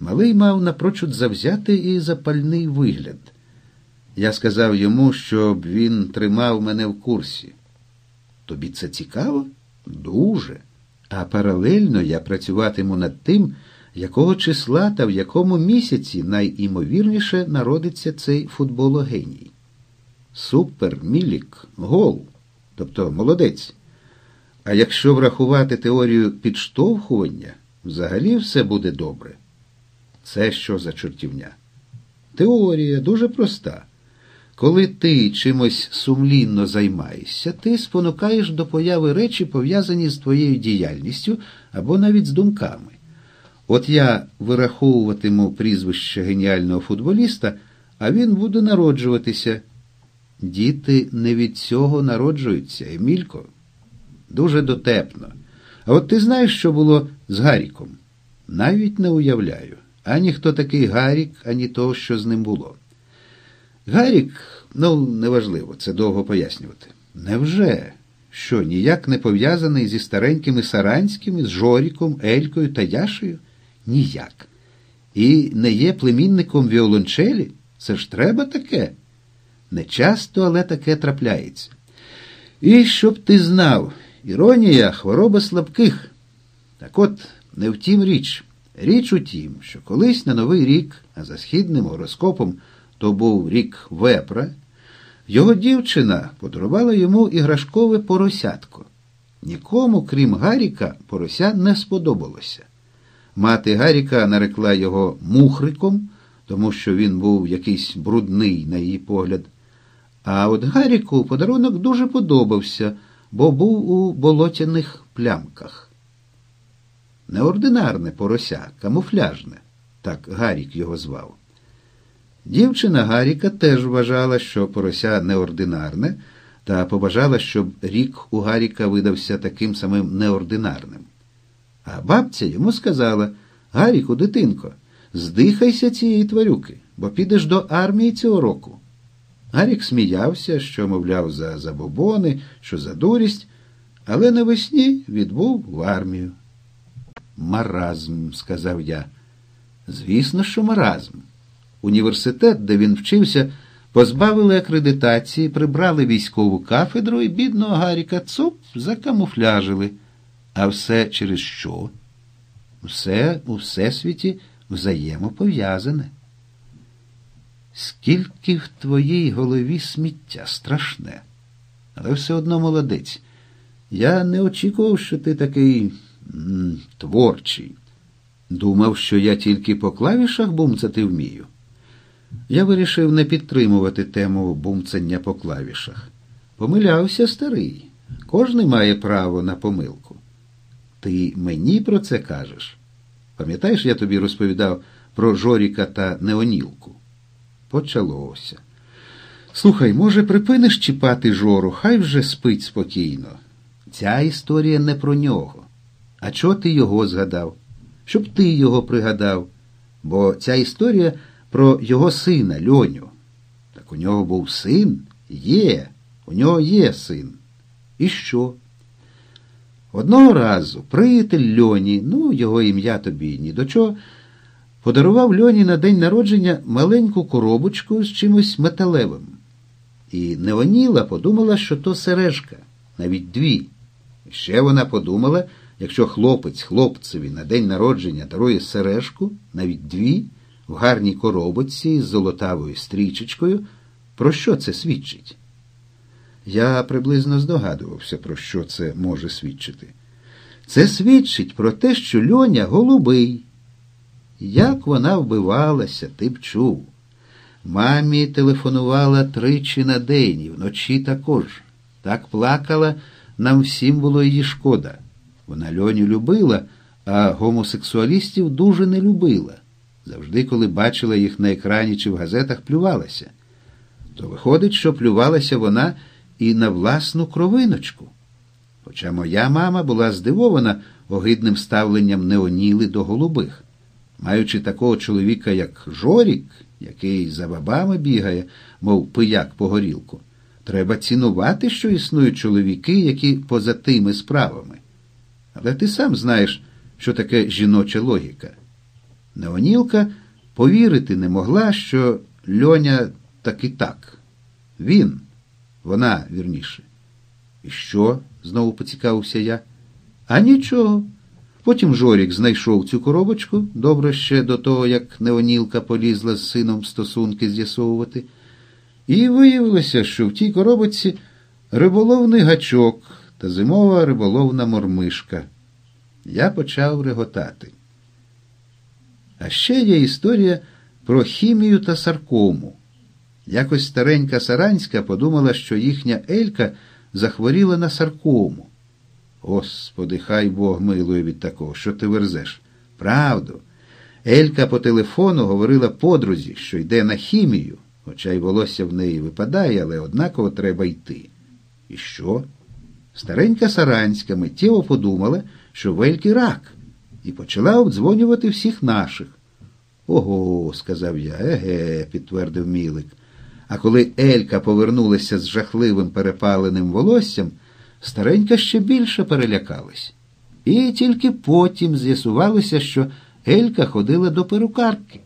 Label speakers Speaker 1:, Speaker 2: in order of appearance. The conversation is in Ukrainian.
Speaker 1: Малий мав напрочуд завзяти і запальний вигляд. Я сказав йому, щоб він тримав мене в курсі. Тобі це цікаво? Дуже. А паралельно я працюватиму над тим, якого числа та в якому місяці найімовірніше народиться цей футбологеній. Супер, мілік, гол, тобто молодець. А якщо врахувати теорію підштовхування, взагалі все буде добре. Це що за чортівня? Теорія дуже проста. Коли ти чимось сумлінно займаєшся, ти спонукаєш до появи речі, пов'язані з твоєю діяльністю або навіть з думками. От я вираховуватиму прізвище геніального футболіста, а він буде народжуватися. Діти не від цього народжуються, Емілько. Дуже дотепно. А от ти знаєш, що було з Гаріком? Навіть не уявляю. Ані хто такий Гарік, ані того, що з ним було. Гарік, ну, неважливо, це довго пояснювати. Невже? Що, ніяк не пов'язаний зі старенькими Саранськими, з Жоріком, Елькою та Яшею? Ніяк. І не є племінником віолончелі? Це ж треба таке? Не часто, але таке трапляється. І щоб ти знав, іронія хвороба слабких. Так от, не в тім річ. Річ у тім, що колись на Новий рік, а за східним гороскопом то був рік вепра, його дівчина подарувала йому іграшкове поросятко. Нікому, крім Гаріка, порося не сподобалося. Мати Гаріка нарекла його мухриком, тому що він був якийсь брудний, на її погляд. А от Гаріку подарунок дуже подобався, бо був у болотяних плямках. Неординарне порося, камуфляжне, так Гарік його звав. Дівчина Гаріка теж вважала, що порося неординарне, та побажала, щоб рік у Гаріка видався таким самим неординарним. А бабця йому сказала Гаріку, дитинко, здихайся цієї тварюки, бо підеш до армії цього року. Гарік сміявся, що, мовляв, за забобони, що за дурість, але навесні відбув в армію. Маразм, сказав я. Звісно, що маразм. Університет, де він вчився, позбавили акредитації, прибрали військову кафедру і бідного Гаріка цуп закамуфляжили. А все через що? Все у всесвіті взаємопов'язане. Скільки в твоїй голові сміття страшне, але все одно молодець. Я не очікував, що ти такий творчий. Думав, що я тільки по клавішах бумцати вмію. Я вирішив не підтримувати тему бумцання по клавішах. Помилявся старий. Кожний має право на помилку. Ти мені про це кажеш? Пам'ятаєш, я тобі розповідав про Жоріка та Неонілку? Почалося. Слухай, може, припиниш чіпати Жору, хай вже спить спокійно. Ця історія не про нього. А чого ти його згадав? Щоб ти його пригадав. Бо ця історія про його сина Льоню. Так у нього був син? Є, у нього є син. І що? Одного разу приятель Льоні, ну, його ім'я тобі ні до чого, подарував Льоні на день народження маленьку коробочку з чимось металевим. І Неоніла подумала, що то сережка, навіть дві. І ще вона подумала, якщо хлопець хлопцеві на день народження дарує сережку, навіть дві, в гарній коробочці з золотавою стрічечкою, про що це свідчить? Я приблизно здогадувався, про що це може свідчити. Це свідчить про те, що льоня голубий. Як вона вбивалася, ти б чув. Мамі телефонувала тричі на день і вночі також. Так плакала, нам всім було її шкода. Вона льоню любила, а гомосексуалістів дуже не любила. Завжди, коли бачила їх на екрані чи в газетах, плювалася. То виходить, що плювалася вона і на власну кровиночку. Хоча моя мама була здивована огидним ставленням Неоніли до голубих. Маючи такого чоловіка, як Жорік, який за бабами бігає, мов пияк по горілку, треба цінувати, що існують чоловіки, які поза тими справами. Але ти сам знаєш, що таке жіноча логіка. Неонілка повірити не могла, що льоня таки так. Він, вона вірніше. І що? знову поцікавився я. А нічого. Потім Жорік знайшов цю коробочку, добре ще до того, як Неонілка полізла з сином стосунки з'ясовувати. І виявилося, що в тій коробочці риболовний гачок та зимова риболовна мормишка. Я почав реготати. А ще є історія про хімію та саркому. Якось старенька Саранська подумала, що їхня Елька захворіла на саркому. Господи, хай Бог милує від такого, що ти верзеш. Правду. Елька по телефону говорила подрузі, що йде на хімію, хоча й волосся в неї випадає, але однаково треба йти. І що? Старенька Саранська миттєво подумала, що в Ельки рак, і почала обдзвонювати всіх наших. Ого, сказав я, еге, підтвердив Мілик. А коли Елька повернулася з жахливим перепаленим волоссям, старенька ще більше перелякалась. І тільки потім з'ясувалося, що Елька ходила до перукарки.